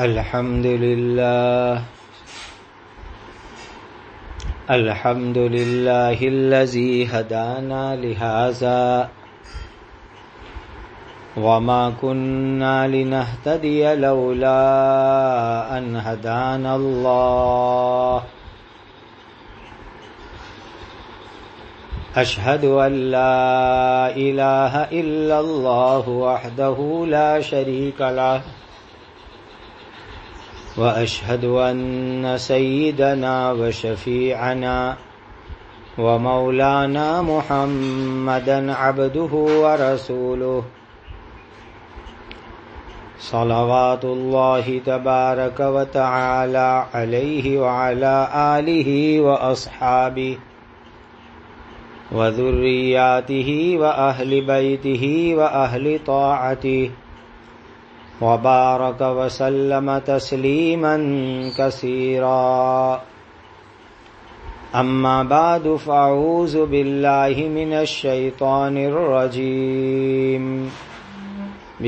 الحمد لله الحمد لله الذي هدانا لهذا. وما كنا لنهتدي لولا أن هدانا الله. أشهد أن لا إله إلا الله وحده لا شريك له. وأشهد أن سيدنا وشفيعنا ومولانا محمدا عبده ورسوله. صلوات الله تبارك وتعالى عليه وعلى آله وأصحابه وذرياته وأهل بيته وأهل طاعته وبارك وسلم تسليما كثيرا. أما بعد فأعوذ بالله من الشيطان الرجيم.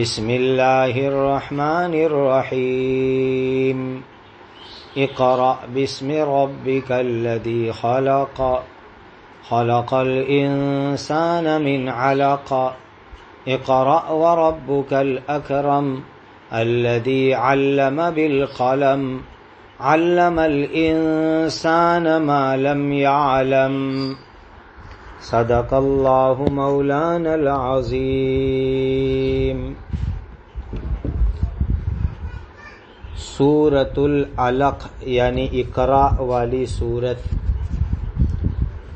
بسم الله الرحمن الرحيم. اقرأ باسم ربك الذي خلق. خلق الإنسان من علق. اقرأ وربك الأكرم. الذي علم بالقلم، علم الإنسان ما لم يعلم. صدق الله مولانا العظيم. سورت العلق یعنی اقرا والی سورت.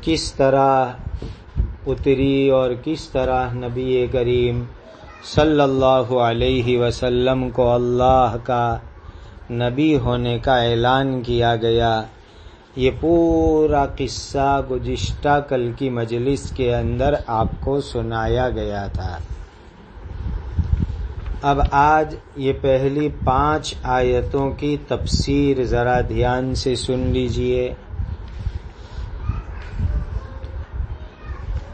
کس طرح اتری اور کس طرح نبی کریم صلی اللہ علیہ وسلم کو اللہ کا نبی ہونے کا اعلان کیا گیا۔ یہ پورا قصہ گزشتہ کل کی مجلس کے اندر آپ کو سنایا گیا تھا۔ اب آج یہ پہلی پانچ آیتوں کی تفسیر ذرا دھیان سے سن لیجیے۔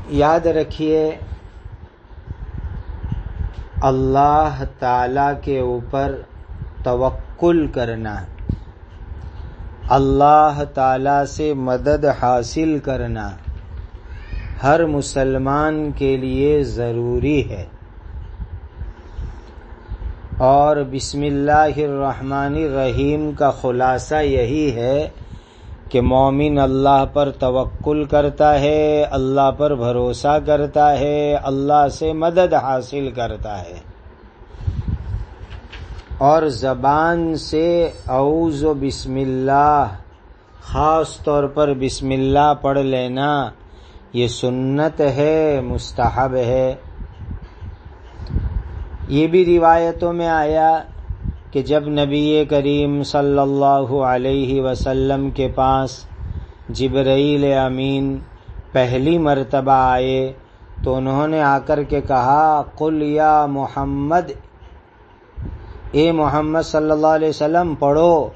یاد رکھیے اللہ تعالی کے اوپر توکل کرنا اللہ تعالی سے مدد حاصل کرنا ہر مسلمان کے لیے ضروری ہے۔ اور بسم اللہ الرحمن الرحیم کا خلاصہ یہی ہے کہ مومن اللہ پر توکل کرتا ہے، اللہ پر بھروسہ کرتا ہے، اللہ سے مدد حاصل کرتا ہے۔ اور زبان سے اعوذ و بسم اللہ، خاص طور پر بسم اللہ پڑھ لینا، یہ سنت ہے، مستحب ہے۔ یہ بھی روایتوں میں آیا کہ جب نبی کریم صلی اللہ علیہ وسلم کے پاس جبرائیل امین پہلی مرتبہ آئے تو انہوں نے آ کر کے کہا، قل یا محمد، اے محمد صلی اللہ علیہ وسلم، پڑھو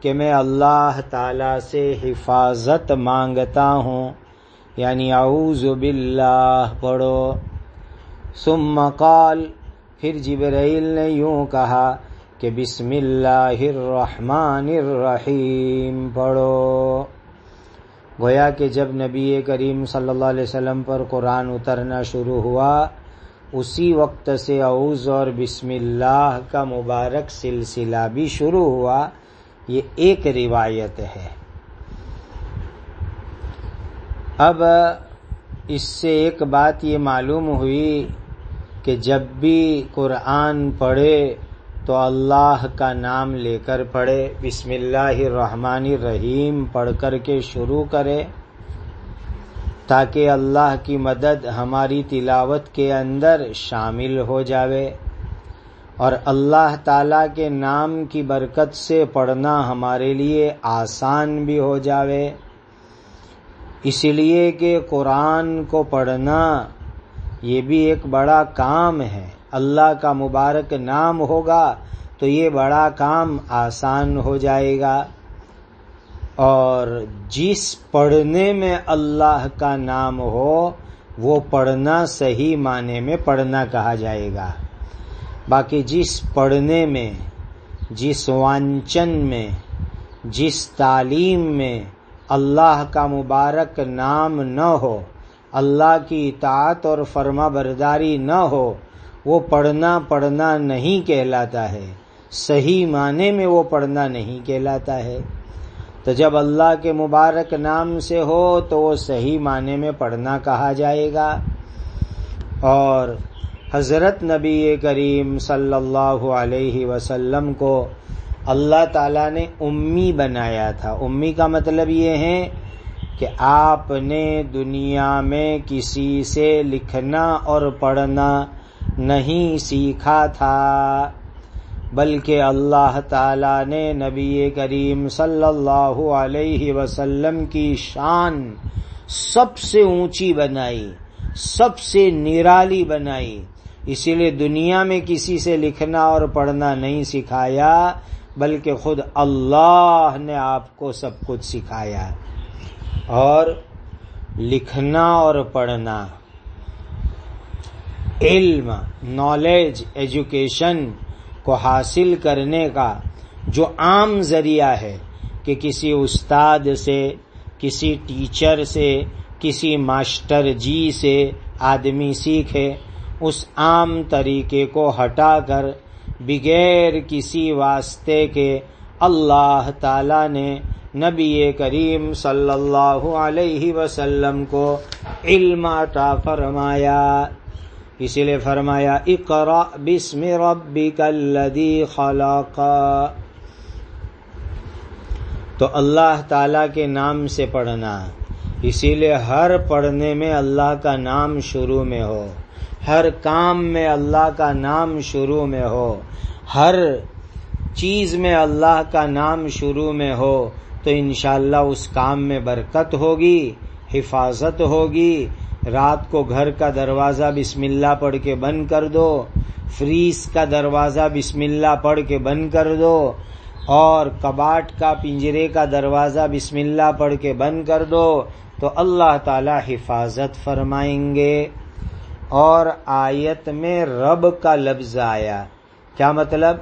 کہ میں اللہ تعالی سے حفاظت مانگتا ہوں یعنی اعوذ باللہ، پڑھو۔ ثم قال، پھر جبرائیل نے یوں کہا کہ بسم اللہ الرحمن الرحیم پڑھو۔ گویا کہ جب نبی کریم صلی اللہ علیہ وسلم پر قرآن اترنا شروع ہوا، اسی وقت سے اعوذ اور بسم اللہ کا مبارک سلسلہ بھی شروع ہوا۔ یہ ایک روایت ہے۔ اب اس سے ایک بات یہ معلوم ہوئی کہ جب بھی قرآن پڑھے تو اللہ کا نام لے کر پڑھے۔ بسم اللہ الرحمن الرحیم، پڑھ کر کے شروع کرے۔ تاکہ اللہ کی مدد ہماری تلاوت کے اندر شامل ہو جاوے۔ اور اللہ تعالی کے نام کی برکت سے پڑھنا ہمارے لیے آسان بھی ہو جاوے۔ اس لیے کہ قرآن کو پڑھنا یہ بھی ایک بڑا کام ہے۔ اللہ کا مبارک نام ہوگا تو یہ بڑا کام آسان ہو جائے گا۔ اور جس پڑھنے میں اللہ کا نام ہو، وہ پڑھنا صحیح معنی میں پڑھنا کہا جائے گا۔ باقی جس پڑھنے میں، جس وانچن میں، جس تعلیم میں اللہ کا مبارک نام نہ ہو اللہ کی اطاعت اور فرما برداری نہ ہو، وہ پڑھنا پڑھنا نہیں کہلاتا ہے۔ صحیح معنی میں وہ پڑھنا نہیں کہلاتا ہے۔ تو جب اللہ کے مبارک نام سے ہو تو وہ صحیح معنی میں پڑھنا کہا جائے گا۔ اور حضرت نبی کریم صلی اللہ علیہ وسلم کو اللہ تعالیٰ نے امی بنایا تھا۔ امی کا مطلب یہ ہے کہ آپ نے دنیا میں کسی سے لکھنا اور پڑھنا نہیں سیکھا تھا، بلکہ اللہ تعالی نے نبی کریم صلی اللہ علیہ وسلم کی شان سب سے اونچی بنائی، سب سے نرالی بنائی۔ اسی لیے دنیا میں کسی سے لکھنا اور پڑھنا نہیں سکھایا، بلکہ خود اللہ نے آپ کو سب کچھ سکھایا۔ اور لکھنا اور پڑھنا۔ علم نالج ایجوکیشن کو حاصل کرنے کا جو عام ذریعہ ہے کہ کسی استاد سے، کسی ٹیچر سے، کسی ماسٹر جی سے آدمی سیکھے، اس عام طریقے کو ہٹا کر بغیر کسی واسطے کے اللہ تعالی نے نبی کریم صلی اللہ علیہ وسلم کو علم عطا فرمایا۔ اسی لیے فرمایا اقرا بسم ربک الذی خلق۔ تو اللہ تعالی کے نام سے پڑھنا۔ اسی لیے ہر پڑھنے میں اللہ کا نام شروع میں ہو۔ ہر کام میں اللہ کا نام شروع میں ہو۔ ہر چیز میں اللہ کا نام شروع میں ہو۔ تو انشاءاللہ اس کام میں برکت ہوگی، حفاظت ہوگی۔ رات کو گھر کا دروازہ بسم اللہ پڑھ کے بند کر دو، فریز کا دروازہ بسم اللہ پڑھ کے بند کر دو اور کباٹ کا پنجرے کا دروازہ بسم اللہ پڑھ کے بند کر دو تو اللہ تعالی حفاظت فرمائیں گے۔ اور آیت میں رب کا لفظ آیا۔ کیا مطلب؟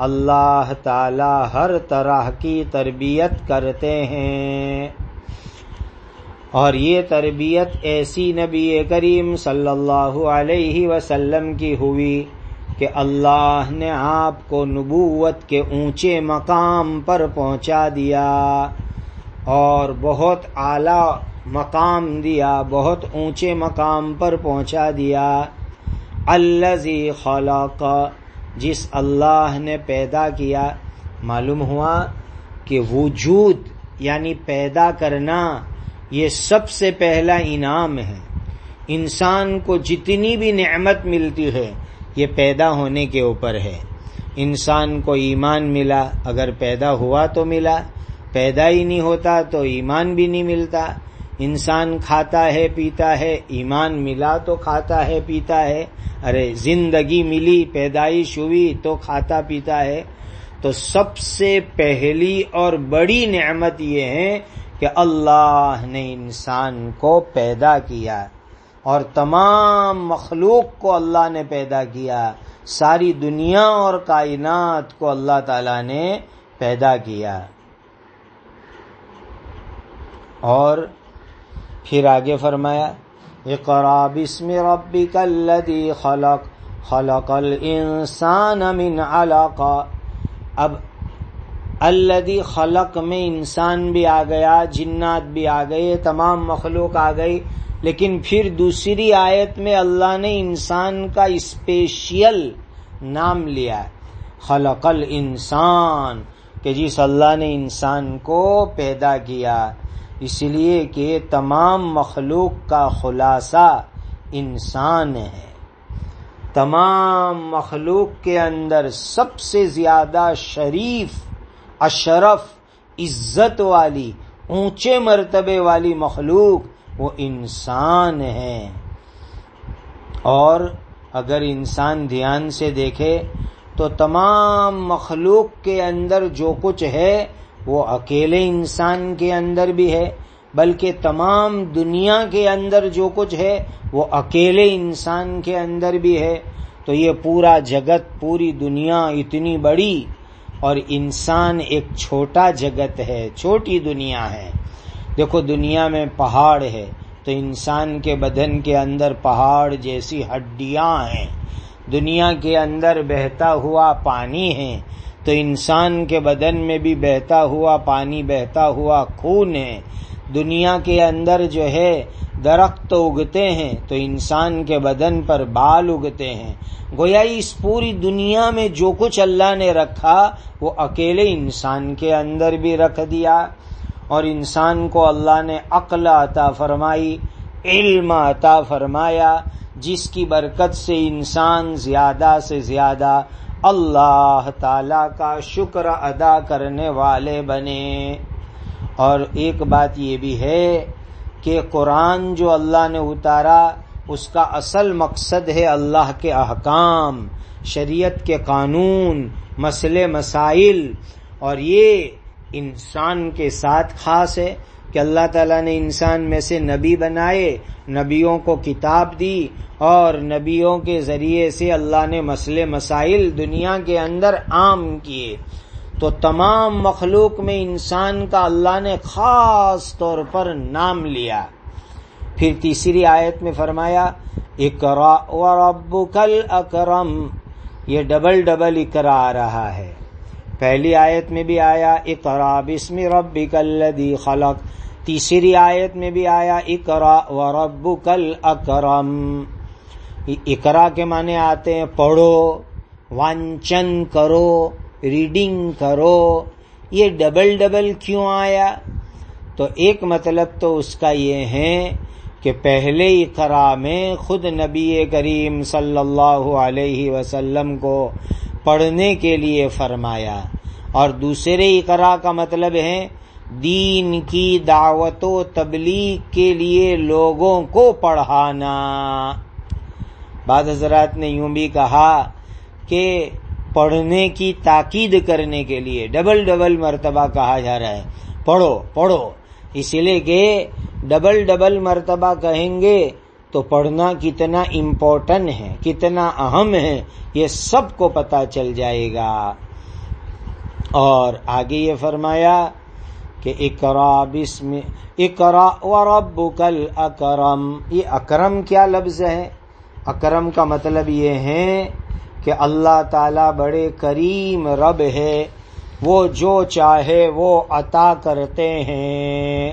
اللہ تعالی ہر طرح کی تربیت کرتے ہیں۔ اور یہ تربیت ایسی نبی کریم صلی اللہ علیہ وسلم کی ہوئی کہ اللہ نے آپ کو نبوت کے اونچے مقام پر پہنچا دیا اور بہت اعلی مقام دیا، بہت اونچے مقام پر پہنچا دیا۔ الزی خلق جس اللہ نے پیدا کیا، معلوم ہوا کہ وجود یعنی پیدا کرنا یہ سب سے پہلا انعام ہے۔ انسان کو جتنی بھی نعمت ملتی ہے، یہ پیدا ہونے کے اوپر ہے۔ انسان کو ایمان ملا، اگر پیدا ہوا تو ملا، پیدا ہی نہیں ہوتا تو ایمان بھی نہیں ملتا۔ انسان کھاتا ہے، پیتا ہے، ایمان ملا تو کھاتا ہے، پیتا ہے۔ ارے، زندگی ملی، پیدائش ہوئی تو کھاتا، پیتا ہے۔ تو سب سے پہلی اور بڑی نعمت یہ ہے کہ اللہ نے انسان کو پیدا کیا اور تمام مخلوق کو اللہ نے پیدا کیا۔ ساری دنیا اور کائنات کو اللہ تعالی نے پیدا کیا۔ اور پھر آگے فرمایا، اقرا بسم ربک الذی خلق خلق الانسان من علق اب الذی خلق میں انسان بھی آ گیا، جنات بھی آ گئے، تمام مخلوق آ گئی، لیکن پھر دوسری آیت میں اللہ نے انسان کا اسپیشل نام لیا خلق الانسان، کہ جس اللہ نے انسان کو پیدا کیا۔ اس لیے کہ تمام مخلوق کا خلاصہ انسان ہے۔ تمام مخلوق کے اندر سب سے زیادہ شریف، اشرف، عزت والی، اونچے مرتبے والی مخلوق وہ انسان ہے۔ اور اگر انسان دھیان سے دیکھے تو تمام مخلوق کے اندر جو کچھ ہے وہ اکیلے انسان کے اندر بھی ہے، بلکہ تمام دنیا کے اندر جو کچھ ہے، وہ اکیلے انسان کے اندر بھی ہے۔ تو یہ پورا جگت، پوری دنیا اتنی بڑی اور انسان ایک چھوٹا جگت ہے، چھوٹی دنیا ہے۔ دیکھو، دنیا میں پہاڑ ہے، تو انسان کے بدن کے اندر پہاڑ جیسی ہڈیاں ہیں۔ دنیا کے اندر بہتا ہوا پانی ہے تو انسان کے بدن میں بھی بہتا ہوا، پانی بہتا ہوا خون ہے۔ دنیا کے اندر جو ہے، درخت اگتے ہیں تو انسان کے بدن پر بال اگتے ہیں۔ گویا اس پوری دنیا میں جو کچھ اللہ نے رکھا، وہ اکیلے انسان کے اندر بھی رکھ دیا۔ اور انسان کو اللہ نے عقل عطا فرمائی، علم عطا فرمایا، جس کی برکت سے انسان زیادہ سے زیادہ اللہ تعالی کا شکر ادا کرنے والے بنے۔ اور ایک بات یہ بھی ہے کہ قرآن جو اللہ نے اتارا، اس کا اصل مقصد ہے اللہ کے احکام، شریعت کے قانون، مسئلے، مسائل۔ اور یہ انسان کے ساتھ خاص ہے۔ کہ اللہ تعالیٰ نے انسان میں سے نبی بنائے، نبیوں کو کتاب دی اور نبیوں کے ذریعے سے اللہ نے مسئلے مسائل دنیا کے اندر عام کیے۔ تو تمام مخلوق میں انسان کا اللہ نے خاص طور پر نام لیا۔ پھر تیسری آیت میں فرمایا اکرا کل اکرم یہ ڈبل ڈبل اکرا آ رہا ہے۔ پہلی آیت میں بھی آیا اکرا بسم ربی کل خلق۔ تیسری آیت میں بھی آیا اکرا و رب کل اکرم اکرا کے معنی آتے ہیں، پڑھو وانچن کرو، ریڈنگ کرو۔ یہ ڈبل ڈبل کیوں آیا؟ تو ایک مطلب تو اس کا یہ ہے کہ پہلے اقرا میں خود نبی کریم صلی اللہ علیہ وسلم کو پڑھنے کے لیے فرمایا۔ اور دوسرے اقرا کا مطلب ہے، دین کی دعوت و تبلیغ کے لیے لوگوں کو پڑھانا۔ بعض حضرات نے یوں بھی کہا کہ پڑھنے کی تاکید کرنے کے لیے ڈبل ڈبل مرتبہ کہا جا رہا ہے۔ پڑھو پڑھو۔ اسی لیے کہ ڈبل ڈبل مرتبہ کہیں گے تو پڑھنا کتنا امپورٹنٹ ہے، کتنا اہم ہے، یہ سب کو پتا چل جائے گا۔ اور آگے یہ فرمایا کہ اکرا بسم اکرا و رب کل اکرم یہ اکرم کیا لفظ ہے؟ اکرم کا مطلب یہ ہے کہ اللہ تعالی بڑے کریم رب ہے، وہ جو چاہے وہ عطا کرتے ہیں۔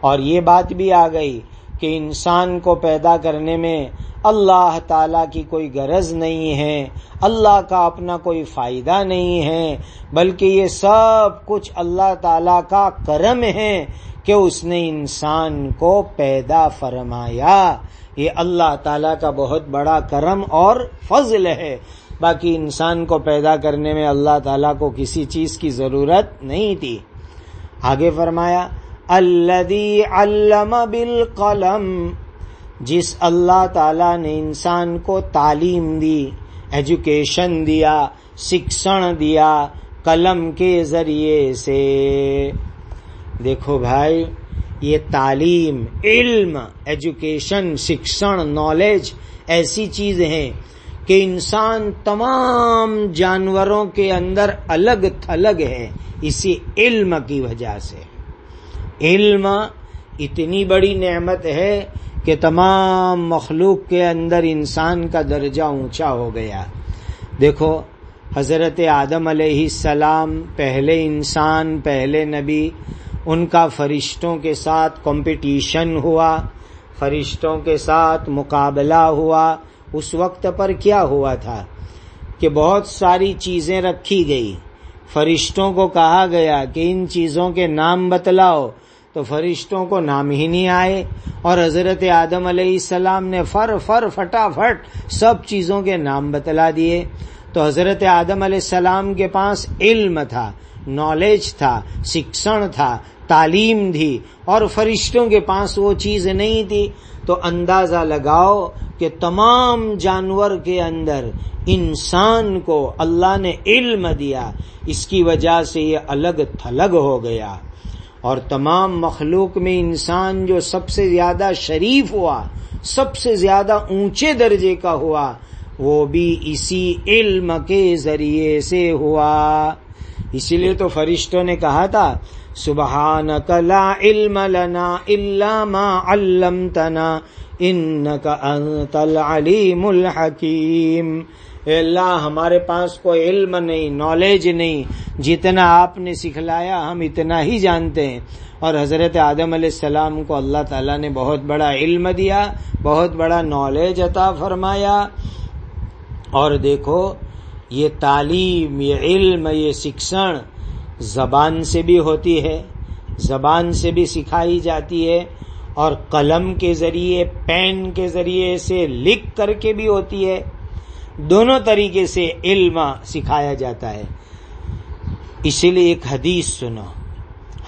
اور یہ بات بھی آ گئی کہ انسان کو پیدا کرنے میں اللہ تعالی کی کوئی غرض نہیں ہے، اللہ کا اپنا کوئی فائدہ نہیں ہے، بلکہ یہ سب کچھ اللہ تعالی کا کرم ہے کہ اس نے انسان کو پیدا فرمایا۔ یہ اللہ تعالی کا بہت بڑا کرم اور فضل ہے۔ باقی انسان کو پیدا کرنے میں اللہ تعالیٰ کو کسی چیز کی ضرورت نہیں تھی۔ آگے فرمایا الدی علم بالقلم۔ جس اللہ تعالی نے انسان کو تعلیم دی ایجوکیشن دیا، شکشن دیا قلم کے ذریعے سے۔ دیکھو بھائی، یہ تعلیم، علم ایجوکیشن شکشن نالج ایسی چیز ہیں کہ انسان تمام جانوروں کے اندر الگ تھلگ ہے، اسی علم کی وجہ سے۔ علم اتنی بڑی نعمت ہے کہ تمام مخلوق کے اندر انسان کا درجہ اونچا ہو گیا۔ دیکھو، حضرت آدم علیہ السلام پہلے انسان، پہلے نبی، ان کا فرشتوں کے ساتھ کمپٹیشن ہوا، فرشتوں کے ساتھ مقابلہ ہوا۔ اس وقت پر کیا ہوا تھا؟ کہ بہت ساری چیزیں رکھی گئی۔ فرشتوں کو کہا گیا کہ ان چیزوں کے نام بتلاؤ۔ تو فرشتوں کو نام ہی نہیں آئے۔ اور حضرت آدم علیہ السلام نے فر فر فٹافٹ سب چیزوں کے نام بتلا دیے۔ تو حضرت آدم علیہ السلام کے پاس علم تھا نالج تھا، شکشن تھا، تعلیم تھی۔ اور فرشتوں کے پاس وہ چیز نہیں تھی۔ تو اندازہ لگاؤ کہ تمام جانور کے اندر انسان کو اللہ نے علم دیا، اس کی وجہ سے یہ الگ تھلگ ہو گیا۔ اور تمام مخلوق میں انسان جو سب سے زیادہ شریف ہوا، سب سے زیادہ اونچے درجے کا ہوا، وہ بھی اسی علم کے ذریعے سے ہوا۔ اسی لیے تو فرشتوں نے کہا تھا سبحان لا علم لنا الا ما علمتنا۔ انك انت العلیم الحکیم اے اللہ، ہمارے پاس کوئی علم نہیں نالج نہیں۔ جتنا آپ نے سکھلایا، ہم اتنا ہی جانتے ہیں۔ اور حضرت آدم علیہ السلام کو اللہ تعالیٰ نے بہت بڑا علم دیا، بہت بڑا نالج عطا فرمایا۔ اور دیکھو، یہ تعلیم، یہ علم، یہ شکشن زبان سے بھی ہوتی ہے، زبان سے بھی سکھائی جاتی ہے۔ اور قلم کے ذریعے، پین کے ذریعے سے لکھ کر کے بھی ہوتی ہے۔ دونوں طریقے سے علم سکھایا جاتا ہے۔ اسی لیے ایک حدیث سنو۔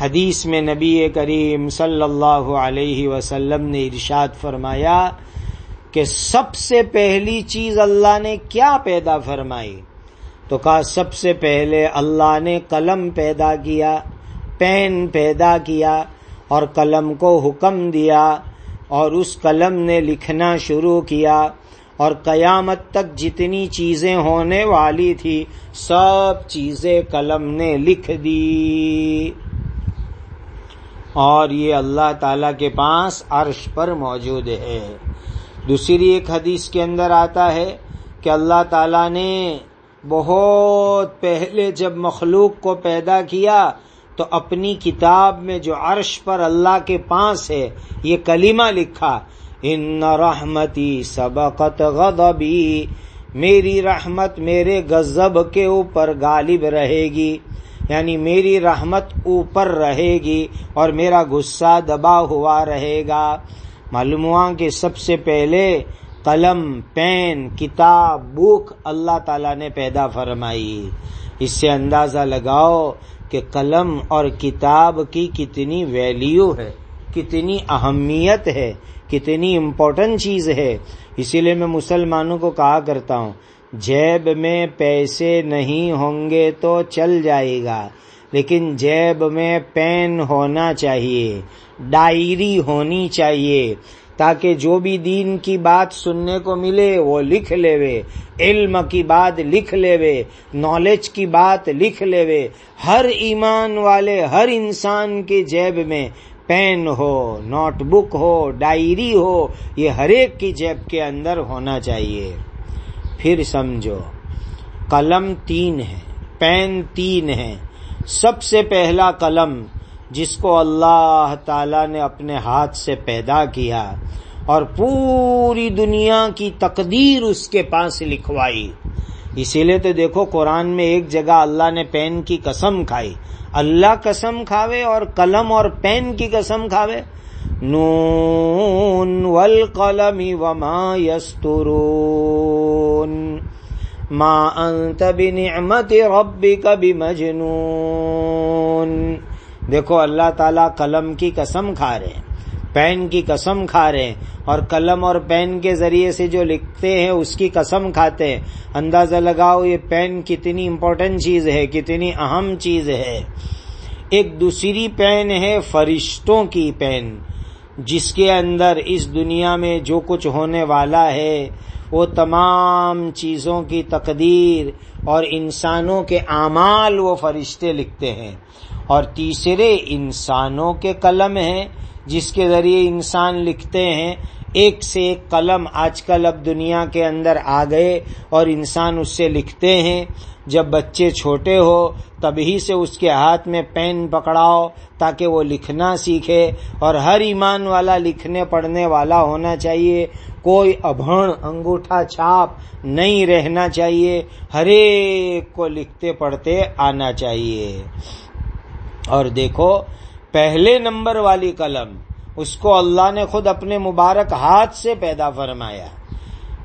حدیث میں نبی کریم صلی اللہ علیہ وسلم نے ارشاد فرمایا کہ سب سے پہلی چیز اللہ نے کیا پیدا فرمائی؟ تو کہا، سب سے پہلے اللہ نے قلم پیدا کیا، پین پیدا کیا اور قلم کو حکم دیا اور اس قلم نے لکھنا شروع کیا اور قیامت تک جتنی چیزیں ہونے والی تھی، سب چیزیں قلم نے لکھ دی۔ اور یہ اللہ تعالی کے پاس عرش پر موجود ہے۔ دوسری ایک حدیث کے اندر آتا ہے کہ اللہ تعالی نے بہت پہلے جب مخلوق کو پیدا کیا تو اپنی کتاب میں جو عرش پر اللہ کے پاس ہے، یہ کلمہ لکھا، ان رحمتی سبقت غضبی، میری رحمت میرے غضب کے اوپر غالب رہے گی یعنی میری رحمت اوپر رہے گی اور میرا غصہ دبا ہوا رہے گا۔ معلوم ہوا کہ سب سے پہلے قلم، پین، کتاب، بک اللہ تعالی نے پیدا فرمائی۔ اس سے اندازہ لگاؤ کہ قلم اور کتاب کی کتنی ویلیو ہے، کتنی اہمیت ہے، کتنی امپورٹنٹ چیز ہے۔ اسی لیے میں مسلمانوں کو کہا کرتا ہوں، جیب میں پیسے نہیں ہوں گے تو چل جائے گا، لیکن جیب میں پین ہونا چاہیے، ڈائری ہونی چاہیے۔ تاکہ جو بھی دین کی بات سننے کو ملے وہ لکھ لے وے علم کی بات لکھ لے وے نالج کی بات لکھ لے وے ہر ایمان والے، ہر انسان کے جیب میں پین ہو، نوٹ بک ہو، ڈائری ہو، یہ ہر ایک کی جیب کے اندر ہونا چاہیے۔ پھر سمجھو، قلم تین ہے، پین تین ہے۔ سب سے پہلا قلم جس کو اللہ تعالی نے اپنے ہاتھ سے پیدا کیا اور پوری دنیا کی تقدیر اس کے پاس لکھوائی۔ اسی لیے تو دیکھو قرآن میں ایک جگہ اللہ نے پین کی قسم کھائی۔ اللہ قسم کھاوے اور قلم اور پین کی قسم کھاوے۔ نون والقلم وما یسترون۔ ما انت بنعمت ربک بمجنون۔ دیکھو، اللہ تعالیٰ قلم کی قسم کھا رہے ہیں، پین کی قسم کھا رہے ہیں، اور قلم اور پین کے ذریعے سے جو لکھتے ہیں، اس کی قسم کھاتے ہیں۔ اندازہ لگاؤ، یہ پین کتنی امپورٹنٹ چیز ہے، کتنی اہم چیز ہے۔ ایک دوسری پین ہے فرشتوں کی پین، جس کے اندر اس دنیا میں جو کچھ ہونے والا ہے، وہ تمام چیزوں کی تقدیر اور انسانوں کے اعمال وہ فرشتے لکھتے ہیں۔ اور تیسرے انسانوں کے قلم ہیں، جس کے ذریعے انسان لکھتے ہیں۔ ایک سے ایک قلم آج کل اب دنیا کے اندر آ گئے اور انسان اس سے لکھتے ہیں۔ جب بچے چھوٹے ہو، تبھی سے اس کے ہاتھ میں پین پکڑاؤ تاکہ وہ لکھنا سیکھے۔ اور ہر ایمان والا لکھنے پڑھنے والا ہونا چاہیے۔ کوئی ابھڑ، انگوٹھا، چھاپ نہیں رہنا چاہیے۔ ہر ایک کو لکھتے پڑھتے آنا چاہیے۔ اور دیکھو، پہلے نمبر والی قلم، اس کو اللہ نے خود اپنے مبارک ہاتھ سے پیدا فرمایا۔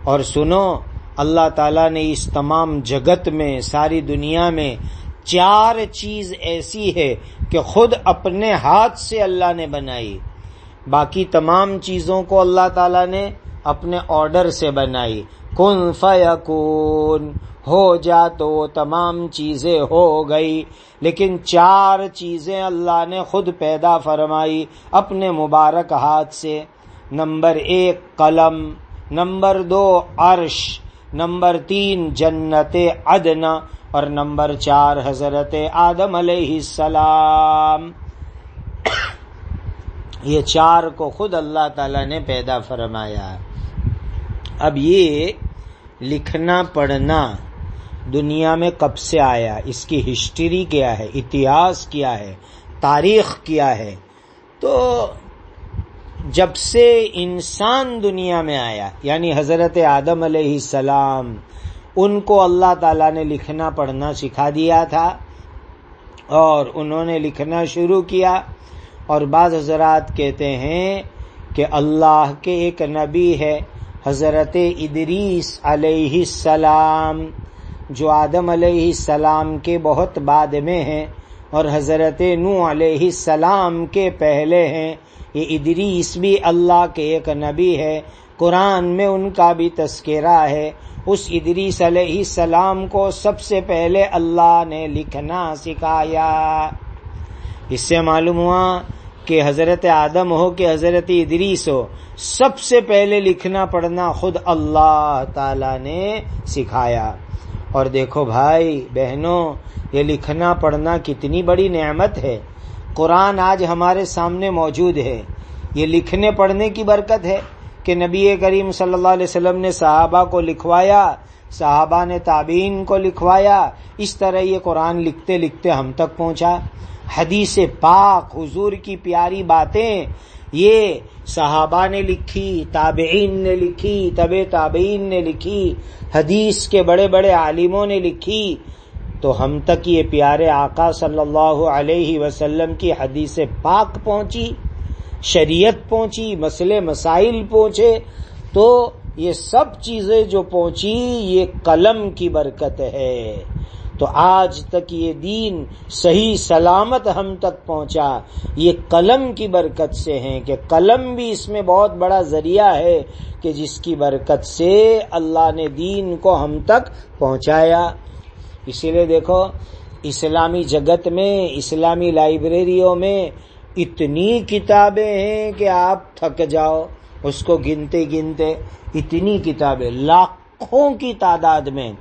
اور سنو، اللہ تعالیٰ نے اس تمام جگت میں، ساری دنیا میں چار چیز ایسی ہے کہ خود اپنے ہاتھ سے اللہ نے بنائی۔ باقی تمام چیزوں کو اللہ تعالیٰ نے اپنے آرڈر سے بنائی۔ کن فیکون، ہو جا تو وہ تمام چیزیں ہو گئی۔ لیکن چار چیزیں اللہ نے خود پیدا فرمائی اپنے مبارک ہاتھ سے۔ نمبر ایک قلم، نمبر دو عرش، نمبر تین جنت عدن، اور نمبر چار حضرت آدم علیہ السلام۔ یہ چار کو خود اللہ تعالی نے پیدا فرمایا۔ اب یہ لکھنا پڑھنا دنیا میں کب سے آیا اس کی ہسٹری کیا ہے؟ اتہاس کیا ہے؟ تاریخ کیا ہے؟ تو جب سے انسان دنیا میں آیا یعنی حضرت آدم علیہ السلام، ان کو اللہ تعالی نے لکھنا پڑھنا سکھا دیا تھا اور انہوں نے لکھنا شروع کیا اور بعض حضرات کہتے ہیں کہ اللہ کے ایک نبی ہے۔ حضرت ادریس علیہ السلام، جو آدم علیہ السلام کے بہت بعد میں ہیں، اور حضرت نو علیہ السلام کے پہلے ہیں، یہ ادریس بھی اللہ کے ایک نبی ہے، قرآن میں ان کا بھی تذکرہ ہے۔ اس ادریس علیہ السلام کو سب سے پہلے اللہ نے لکھنا سکھایا۔ اس سے معلوم ہوا کہ حضرت آدم ہو کہ حضرت ادریس ہو، سب سے پہلے لکھنا، پڑھنا خود اللہ تعالی نے سکھایا۔ اور دیکھو بھائی، بہنوں، یہ لکھنا، پڑھنا کتنی بڑی نعمت ہے۔ قرآن آج ہمارے سامنے موجود ہے۔ یہ لکھنے، پڑھنے کی برکت ہے کہ نبی کریم صلی اللہ علیہ وسلم نے صحابہ کو لکھوایا، صحابہ نے تابعین کو لکھوایا۔ اس طرح یہ قرآن لکھتے لکھتے ہم تک پہنچا۔ حدیث پاک، حضور کی پیاری باتیں، یہ صحابہ نے لکھی، تابعین نے لکھی، طب تابعین نے لکھی، حدیث کے بڑے بڑے عالموں نے لکھی۔ تو ہم تک یہ پیارے آقا صلی اللہ علیہ وسلم کی حدیث پاک پہنچی، شریعت پہنچی، مسئلے مسائل پہنچے۔ تو یہ سب چیزیں جو پہنچی، یہ قلم کی برکت ہے۔ تو آج تک یہ دین صحیح سلامت ہم تک پہنچا۔ یہ قلم کی برکت سے ہیں کہ قلم بھی اس میں بہت بڑا ذریعہ ہے کہ جس کی برکت سے اللہ نے دین کو ہم تک پہنچایا۔ اسی لیے دیکھو، اسلامی جگت میں، اسلامی لائبریریوں میں اتنی کتابیں ہیں کہ آپ تھک جاؤ، اس کو گنتے گنتے اتنی کتابیں، لاکھوں کی تعداد میں۔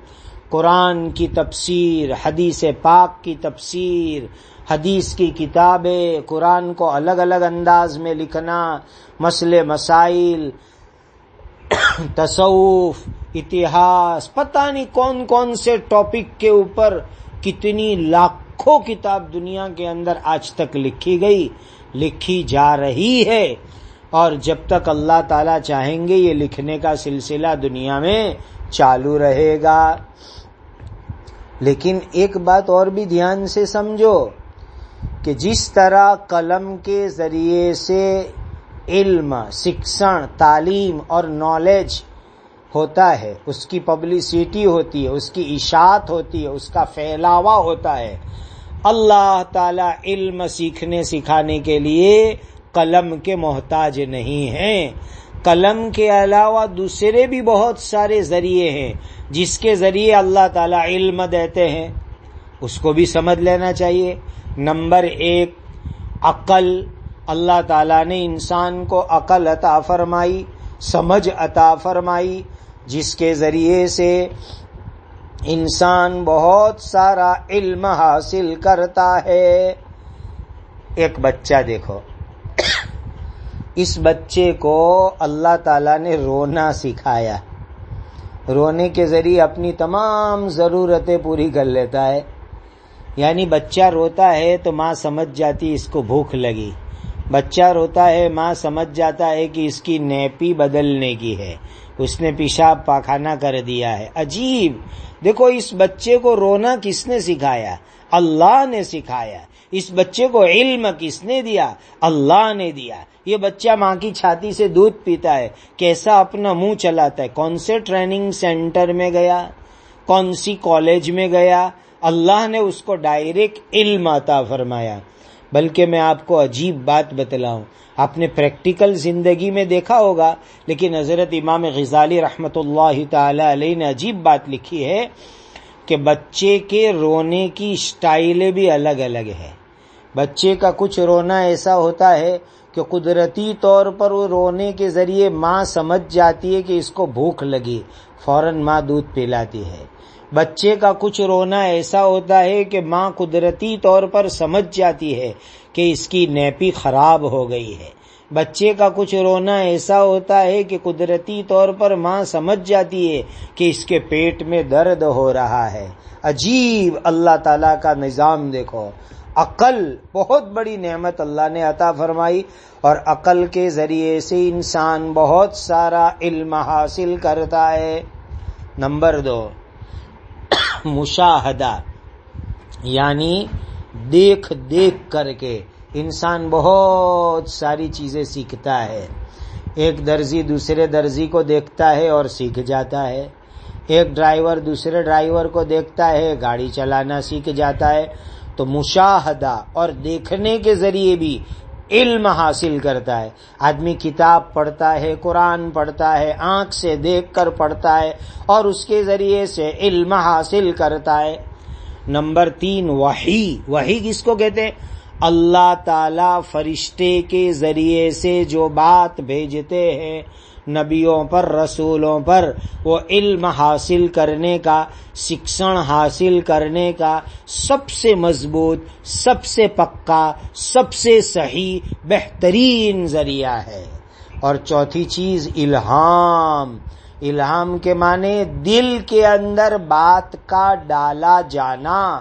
قرآن کی تفسیر، حدیث پاک کی تفسیر، حدیث کی کتابیں، قرآن کو الگ الگ انداز میں لکھنا، مسئلے، مسائل، تصوف اتہاس پتہ نہیں کون کون سے ٹاپک کے اوپر کتنی لاکھوں کتاب دنیا کے اندر آج تک لکھی گئی، لکھی جا رہی ہے۔ اور جب تک اللہ تعالی چاہیں گے، یہ لکھنے کا سلسلہ دنیا میں چالو رہے گا۔ لیکن ایک بات اور بھی دھیان سے سمجھو کہ جس طرح قلم کے ذریعے سے علم شکشن تعلیم اور نالج ہوتا ہے، اس کی پبلسٹی ہوتی ہے، اس کی اشاعت ہوتی ہے، اس کا پھیلاوا ہوتا ہے۔ اللہ تعالی علم سیکھنے، سکھانے کے لیے قلم کے محتاج نہیں ہیں۔ قلم کے علاوہ دوسرے بھی بہت سارے ذریعے ہیں، جس کے ذریعے اللہ تعالی علم دیتے ہیں۔ اس کو بھی سمجھ لینا چاہیے۔ نمبر ایک، عقل۔ اللہ تعالیٰ نے انسان کو عقل عطا فرمائی، سمجھ عطا فرمائی، جس کے ذریعے سے انسان بہت سارا علم حاصل کرتا ہے۔ ایک بچہ دیکھو۔ اس بچے کو اللہ تعالی نے رونا سکھایا رونے کے ذریعے اپنی تمام ضرورتیں پوری کر لیتا ہے۔ یعنی بچہ روتا ہے تو ماں سمجھ جاتی اس کو بھوک لگی۔ بچہ روتا ہے، ماں سمجھ جاتا ہے کہ اس کی نیپی بدلنے کی ہے۔ اس نے پیشاب پاخانہ کر دیا ہے۔ عجیب۔ دیکھو، اس بچے کو رونا کس نے سکھایا؟ اللہ نے سکھایا۔ اس بچے کو علم کس نے دیا؟ اللہ نے دیا۔ یہ بچہ ماں کی چھاتی سے دودھ پیتا ہے، کیسا اپنا منہ چلاتا ہے؟ کون سے ٹریننگ سینٹر میں گیا؟ کون سی کالج میں گیا؟ اللہ نے اس کو ڈائریکٹ علم عطا فرمایا۔ بلکہ میں آپ کو عجیب بات بتلاؤں۔ آپ نے پریکٹیکل زندگی میں دیکھا ہوگا، لیکن حضرت امام غزالی رحمت اللہ تعالی علیہ نے عجیب بات لکھی ہے کہ بچے کے رونے کی اسٹائلیں بھی الگ الگ ہے بچے کا کچھ رونا ایسا ہوتا ہے کہ قدرتی طور پر وہ رونے کے ذریعے ماں سمجھ جاتی ہے کہ اس کو بھوک لگی، فوراً ماں دودھ پلاتی ہے۔ بچے کا کچھ رونا ایسا ہوتا ہے کہ ماں قدرتی طور پر سمجھ جاتی ہے کہ اس کی نیپی خراب ہو گئی ہے۔ بچے کا کچھ رونا ایسا ہوتا ہے کہ قدرتی طور پر ماں سمجھ جاتی ہے کہ اس کے پیٹ میں درد ہو رہا ہے۔ عجیب اللہ تعالی کا نظام دیکھو۔ عقل، بہت بڑی نعمت اللہ نے عطا فرمائی اور عقل کے ذریعے سے انسان بہت سارا علم حاصل کرتا ہے۔ نمبر دو، مشاہدہ یعنی دیکھ دیکھ کر کے انسان بہت ساری چیزیں سیکھتا ہے۔ ایک درزی دوسرے درزی کو دیکھتا ہے اور سیکھ جاتا ہے۔ ایک ڈرائیور دوسرے ڈرائیور کو دیکھتا ہے، گاڑی چلانا سیکھ جاتا ہے۔ تو مشاہدہ اور دیکھنے کے ذریعے بھی علم حاصل کرتا ہے۔ آدمی کتاب پڑھتا ہے، قرآن پڑھتا ہے، آنکھ سے دیکھ کر پڑھتا ہے اور اس کے ذریعے سے علم حاصل کرتا ہے۔ نمبر تین وہی وہی کس کو کہتے ہیں؟ اللہ تعالی فرشتے کے ذریعے سے جو بات بھیجتے ہیں۔ نبیوں پر، رسولوں پر وہ علم حاصل کرنے کا شکشن حاصل کرنے کا سب سے مضبوط، سب سے پکا، سب سے صحیح، بہترین ذریعہ ہے۔ اور چوتھی چیز، الہام۔ الہام کے معنی دل کے اندر بات کا ڈالا جانا۔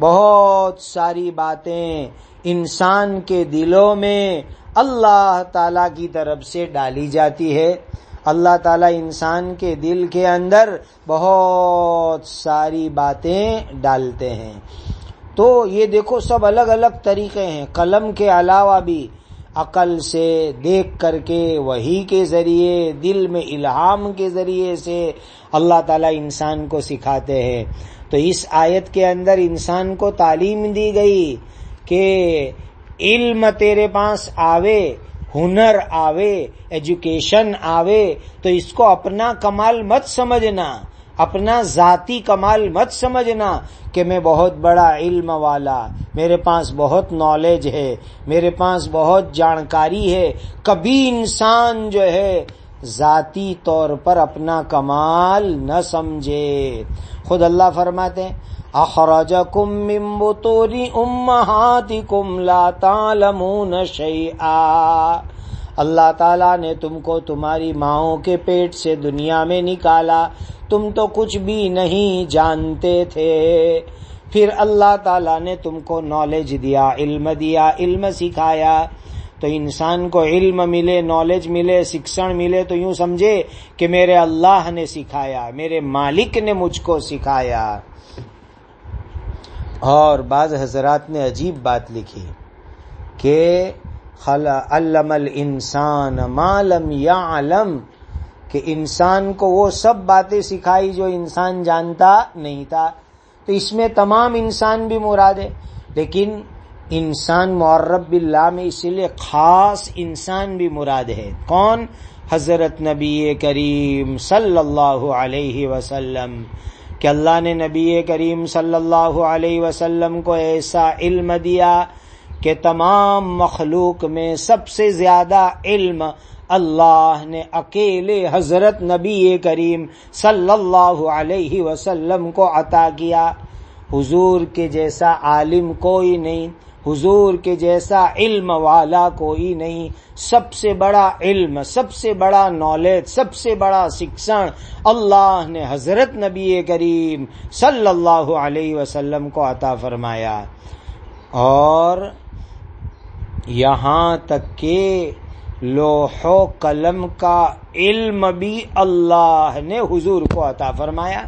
بہت ساری باتیں انسان کے دلوں میں اللہ تعالی کی طرف سے ڈالی جاتی ہے۔ اللہ تعالی انسان کے دل کے اندر بہت ساری باتیں ڈالتے ہیں۔ تو یہ دیکھو سب الگ الگ طریقے ہیں۔ قلم کے علاوہ بھی عقل سے دیکھ کر کے وہی کے ذریعے، دل میں الہام کے ذریعے سے اللہ تعالی انسان کو سکھاتے ہیں۔ تو اس آیت کے اندر انسان کو تعلیم دی گئی کہ علم تیرے پاس آوے، ہنر آوے ایجوکیشن آوے، تو اس کو اپنا کمال مت سمجھنا، اپنا ذاتی کمال مت سمجھنا کہ میں بہت بڑا علم والا، میرے پاس بہت نالج ہے، میرے پاس بہت جانکاری ہے، کبھی انسان جو ہے ذاتی طور پر اپنا کمال نہ سمجھے۔ خود اللہ فرماتے ہیں اخرجکم من بطور امہاتکم لا تعلمون شیئا اللہ تعالیٰ نے تم کو تمہاری ماؤں کے پیٹ سے دنیا میں نکالا۔ تم تو کچھ بھی نہیں جانتے تھے۔ پھر اللہ تعالیٰ نے تم کو نالج دیا، علم دیا، علم سکھایا۔ تو انسان کو علم ملے نالج ملے شکشن ملے، تو یوں سمجھے کہ میرے اللہ نے سکھایا، میرے مالک نے مجھ کو سکھایا۔ اور بعض حضرات نے عجیب بات لکھی کہ علم الانسان معلم یا علم کہ انسان کو وہ سب باتیں سکھائی جو انسان جانتا نہیں تھا۔ تو اس میں تمام انسان بھی مراد ہے لیکن انسان معرب باللہ میں اسی لیے خاص انسان بھی مراد ہے۔ کون؟ حضرت نبی کریم صلی اللہ علیہ وسلم۔ کہ اللہ نے نبی کریم صلی اللہ علیہ وسلم کو ایسا علم دیا کہ تمام مخلوق میں سب سے زیادہ علم اللہ نے اکیلے حضرت نبی کریم صلی اللہ علیہ وسلم کو عطا کیا۔ حضور کے جیسا عالم کوئی نہیں۔ حضور کے جیسا علم والا کوئی نہیں۔ سب سے بڑا علم، سب سے بڑا نالج سب سے بڑا شکشن اللہ نے حضرت نبی کریم صلی اللہ علیہ وسلم کو عطا فرمایا۔ اور یہاں تک کہ لوح و قلم کا علم بھی اللہ نے حضور کو عطا فرمایا۔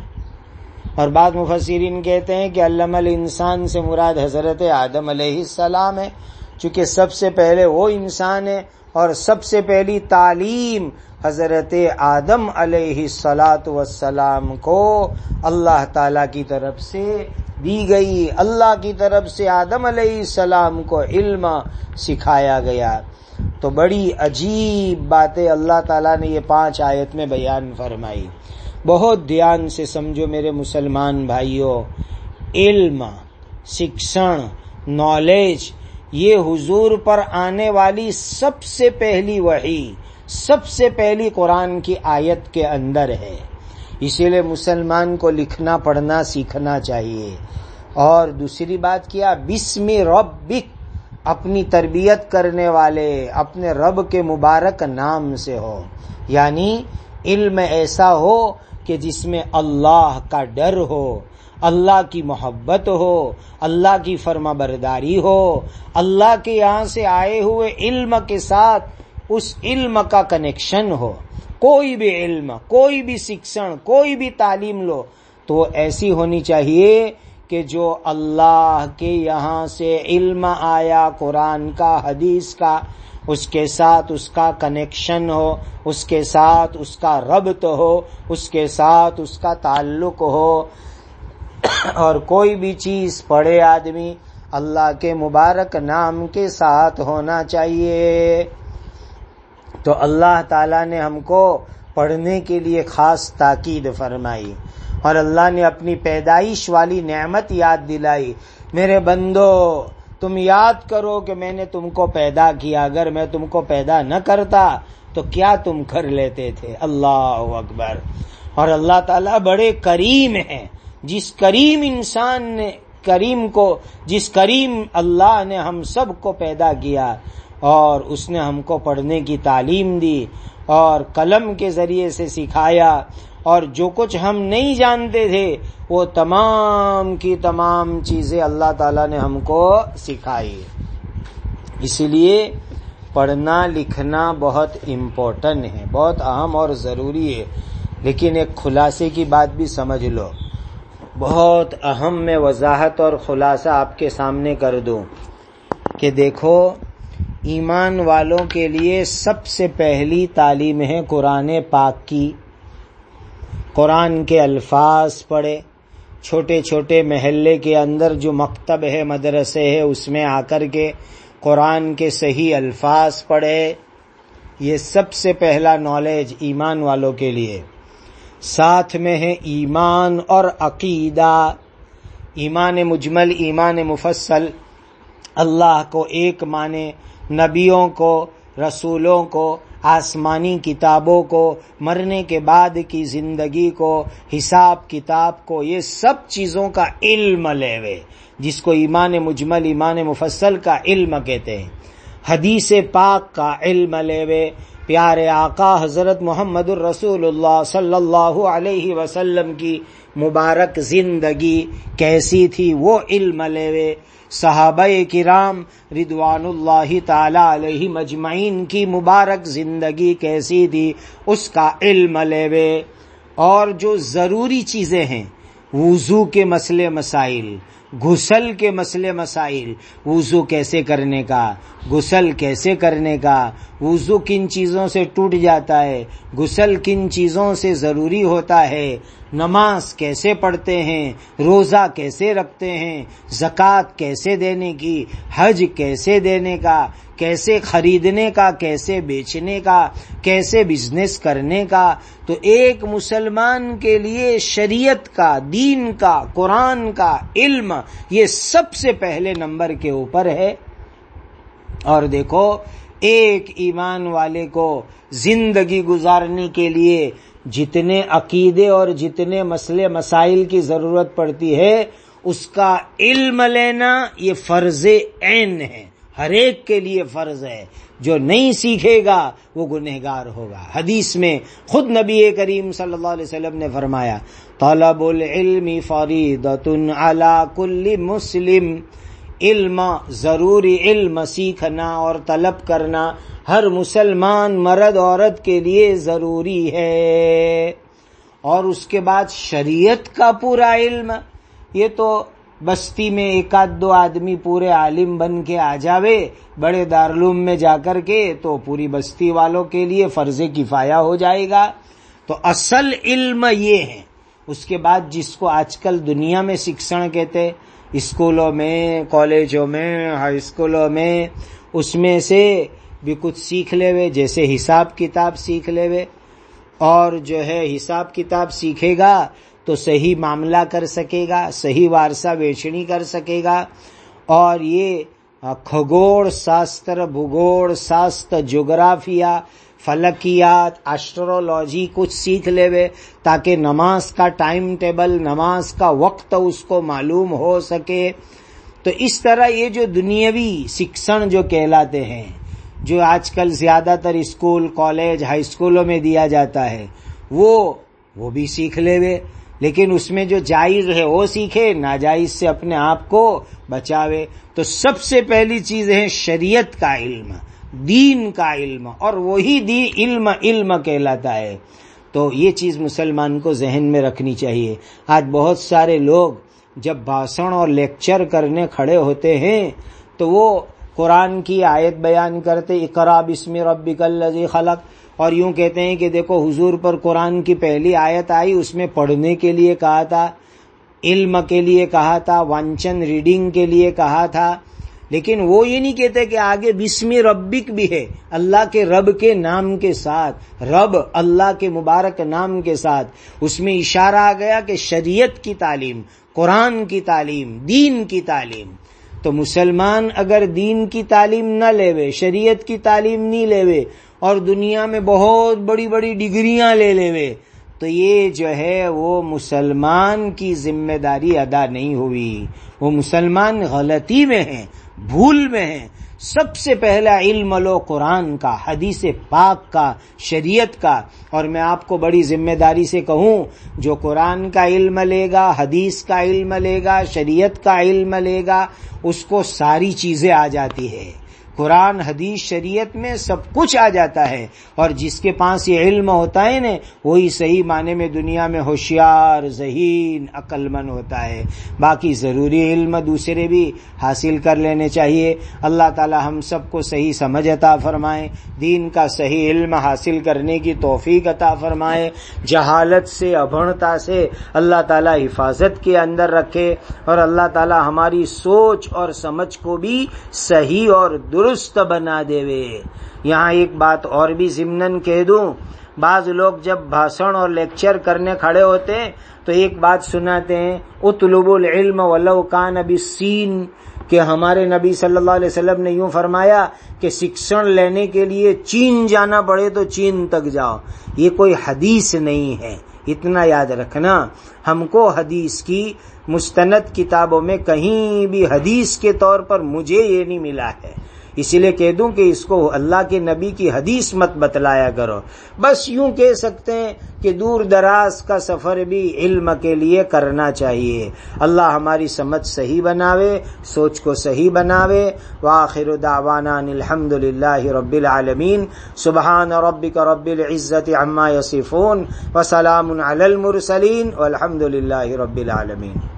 اور بعض مفسرین کہتے ہیں کہ علم الانسان سے مراد حضرت آدم علیہ السلام ہے، چونکہ سب سے پہلے وہ انسان ہے اور سب سے پہلی تعلیم حضرت آدم علیہ السلاۃ وسلام کو اللہ تعالی کی طرف سے دی گئی۔ اللہ کی طرف سے آدم علیہ السلام کو علم سکھایا گیا۔ تو بڑی عجیب باتیں اللہ تعالیٰ نے یہ پانچ آیت میں بیان فرمائی۔ بہت دھیان سے سمجھو میرے مسلمان بھائیوں علم، شکشن نالج یہ حضور پر آنے والی سب سے پہلی وحی، سب سے پہلی قرآن کی آیت کے اندر ہے۔ اسی لیے مسلمان کو لکھنا، پڑھنا، سیکھنا چاہیے۔ اور دوسری بات کیا، بسم ربک، اپنی تربیت کرنے والے، اپنے رب کے مبارک نام سے ہو۔ یعنی علم ایسا ہو کہ جس میں اللہ کا ڈر ہو، اللہ کی محبت ہو، اللہ کی فرما برداری ہو، اللہ کے یہاں سے آئے ہوئے علم کے ساتھ اس علم کا کنیکشن ہو۔ کوئی بھی علم، کوئی بھی شکشن، کوئی بھی تعلیم لو، تو ایسی ہونی چاہیے کہ جو اللہ کے یہاں سے علم آیا، قرآن کا، حدیث کا اس کے ساتھ اس کا کنیکشن ہو، اس کے ساتھ اس کا ربط ہو، اس کے ساتھ اس کا تعلق ہو۔ اور کوئی بھی چیز پڑھے آدمی، اللہ کے مبارک نام کے ساتھ ہونا چاہیے۔ تو اللہ تعالی نے ہم کو پڑھنے کے لیے خاص تاکید فرمائی۔ اور اللہ نے اپنی پیدائش والی نعمت یاد دلائی۔ میرے بندو تم یاد کرو کہ میں نے تم کو پیدا کیا، اگر میں تم کو پیدا نہ کرتا تو کیا تم کر لیتے تھے؟ اللہ اکبر۔ اور اللہ تعالیٰ بڑے کریم ہیں۔ جس کریم انسان نے، کریم کو، جس کریم اللہ نے ہم سب کو پیدا کیا اور اس نے ہم کو پڑھنے کی تعلیم دی اور قلم کے ذریعے سے سکھایا اور جو کچھ ہم نہیں جانتے تھے، وہ تمام کی تمام چیزیں اللہ تعالی نے ہم کو سکھائی۔ اسی لیے پڑھنا لکھنا بہت امپورٹنٹ ہے، بہت اہم اور ضروری ہے۔ لیکن ایک خلاصے کی بات بھی سمجھ لو۔ بہت اہم میں وضاحت اور خلاصہ آپ کے سامنے کر دوں کہ دیکھو، ایمان والوں کے لیے سب سے پہلی تعلیم ہے قرآن پاک کی۔ قرآن کے الفاظ پڑھے، چھوٹے چھوٹے محلے کے اندر جو مکتب ہے، مدرسے ہے، اس میں آ کر کے قرآن کے صحیح الفاظ پڑھے۔ یہ سب سے پہلا نالج ایمان والوں کے لیے۔ ساتھ میں ہے ایمان اور عقیدہ۔ ایمان مجمل، ایمان مفصل۔ اللہ کو ایک مانے، نبیوں کو، رسولوں کو آسمانی کتابوں کو، مرنے کے بعد کی زندگی کو، حساب کتاب کو، یہ سب چیزوں کا علم لے جس کو ایمان مجمل، ایمان مفصل کا علم کہتے ہیں۔ حدیث پاک کا علم لے پیارے آقا حضرت محمد الرسول اللہ صلی اللہ علیہ وسلم کی مبارک زندگی کیسی تھی، وہ علم لے صحابہ کرام ردوان اللہ تعالی علیہ مجمعین کی مبارک زندگی کیسی تھی، اس کا علم لے اور جو ضروری چیزیں ہیں، وضو کے مسئلے مسائل، غسل کے مسئلے مسائل، وضو کیسے کرنے کا، غسل کیسے کرنے کا، وضو کن چیزوں سے ٹوٹ جاتا ہے، غسل کن چیزوں سے ضروری ہوتا ہے۔ نماز کیسے پڑھتے ہیں، روزہ کیسے رکھتے ہیں، زکوٰۃ کیسے دینے کی، حج کیسے دینے کا، کیسے خریدنے کا، کیسے بیچنے کا، کیسے بزنس کرنے کا۔ تو ایک مسلمان کے لیے شریعت کا، دین کا، قرآن کا علم، یہ سب سے پہلے نمبر کے اوپر ہے۔ اور دیکھو، ایک ایمان والے کو زندگی گزارنے کے لیے جتنے عقیدے اور جتنے مسئلے مسائل کی ضرورت پڑتی ہے، اس کا علم لینا یہ فرض عین ہے۔ ہر ایک کے لیے فرض ہے۔ جو نہیں سیکھے گا، وہ گنہگار ہوگا۔ حدیث میں خود نبی کریم صلی اللہ علیہ وسلم نے فرمایا، طلب العلم فریدت علی کل مسلم۔ علم، ضروری علم سیکھنا اور طلب کرنا ہر مسلمان مرد عورت کے لیے ضروری ہے۔ اور اس کے بعد شریعت کا پورا علم، یہ تو بستی میں ایک آدھ دو آدمی پورے عالم بن کے آ جاوے، بڑے دارالعلوم میں جا کر کے تو پوری بستی والوں کے لیے فرض کفایا ہو جائے گا۔ تو اصل علم یہ ہے۔ اس کے بعد جس کو آج کل دنیا میں شکشن کہتے اسکولوں میں، کالجوں میں، ہائی اسکولوں میں، اس میں سے بھی کچھ سیکھ لے وے جیسے حساب کتاب سیکھ لے وے اور جو ہے، حساب کتاب سیکھے گا تو صحیح معاملہ کر سکے گا، صحیح وارثہ بیچنی کر سکے گا۔ اور یہ کھگوڑ، شاستر بھگوڑ شاستر، جغرافیہ فلکیات ایسٹرولوجی کچھ سیکھ لے تاکہ نماز کا ٹائم ٹیبل، نماز کا وقت اس کو معلوم ہو سکے۔ تو اس طرح یہ جو دنیاوی شکشن جو کہلاتے ہیں، جو آج کل زیادہ تر اسکول، کالج، ہائی اسکولوں میں دیا جاتا ہے، وہ وہ بھی سیکھ لے وے لیکن اس میں جو جائز ہے، وہ سیکھے، ناجائز سے اپنے آپ کو بچاوے۔ تو سب سے پہلی چیز ہے شریعت کا علم۔ دین کا علم اور وہی دی علم علم کہلاتا ہے۔ تو یہ چیز مسلمان کو ذہن میں رکھنی چاہیے۔ آج بہت سارے لوگ جب بھاشن اور لیکچر کرنے کھڑے ہوتے ہیں، تو وہ قرآن کی آیت بیان کرتے، اقرا بسم ربک الذی خلق۔ اور یوں کہتے ہیں کہ دیکھو، حضور پر قرآن کی پہلی آیت آئی، اس میں پڑھنے کے لیے کہا تھا، علم کے لیے کہا تھا، وانچن ریڈنگ کے لیے کہا تھا۔ لیکن وہ یہ نہیں کہتے کہ آگے بسم ربک بھی ہے، اللہ کے رب کے نام کے ساتھ، رب اللہ کے مبارک نام کے ساتھ۔ اس میں اشارہ آ گیا کہ شریعت کی تعلیم، قرآن کی تعلیم، دین کی تعلیم۔ تو مسلمان اگر دین کی تعلیم نہ لے شریعت کی تعلیم نہیں لے اور دنیا میں بہت بڑی بڑی ڈگریاں لے لے تو یہ جو ہے وہ مسلمان کی ذمہ داری ادا نہیں ہوئی۔ وہ مسلمان غلطی میں ہیں۔ بھول میں ہیں۔ سب سے پہلا علم لو قرآن کا، حدیث پاک کا، شریعت کا۔ اور میں آپ کو بڑی ذمہ داری سے کہوں، جو قرآن کا علم لے گا، حدیث کا علم لے گا، شریعت کا علم لے گا، اس کو ساری چیزیں آ جاتی ہے قرآن، حدیث، شریعت میں سب کچھ آ جاتا ہے اور جس کے پاس یہ علم ہوتا ہے نا، وہی صحیح معنی میں دنیا میں ہوشیار، ذہین، عقل مند ہوتا ہے۔ باقی ضروری علم دوسرے بھی حاصل کر لینے چاہیے۔ اللہ تعالی ہم سب کو صحیح سمجھ عطا فرمائے، دین کا صحیح علم حاصل کرنے کی توفیق عطا فرمائے، جہالت سے ابھڑتا سے اللہ تعالی حفاظت کے اندر رکھے اور اللہ تعالی ہماری سوچ اور سمجھ کو بھی صحیح اور درست درست بنا دے وے یہاں ایک بات اور بھی ضمن کہہ دوں۔ بعض لوگ جب بھاشن اور لیکچر کرنے کھڑے ہوتے تو ایک بات سناتے ہیں، اطلب العلم ولو کان سین کہ ہمارے نبی صلی اللہ علیہ وسلم نے یوں فرمایا کہ شکشن لینے کے لیے چین جانا پڑے تو چین تک جاؤ۔ یہ کوئی حدیث نہیں ہے۔ اتنا یاد رکھنا۔ ہم کو حدیث کی مستند کتابوں میں کہیں بھی حدیث کے طور پر مجھے یہ نہیں ملا ہے۔ اسی لیے کہہ دوں کہ اس کو اللہ کے نبی کی حدیث مت بتلایا کرو۔ بس یوں کہہ سکتے ہیں کہ دور دراز کا سفر بھی علم کے لیے کرنا چاہیے۔ اللہ ہماری سمجھ صحیح بناوے، سوچ کو صحیح بناوے۔ واخر دعوانا الحمد للہ رب العالمین۔ سبحان ربک رب العزت عما یصفون۔ وسلام علی المرسلین۔ والحمد للہ رب العالمین۔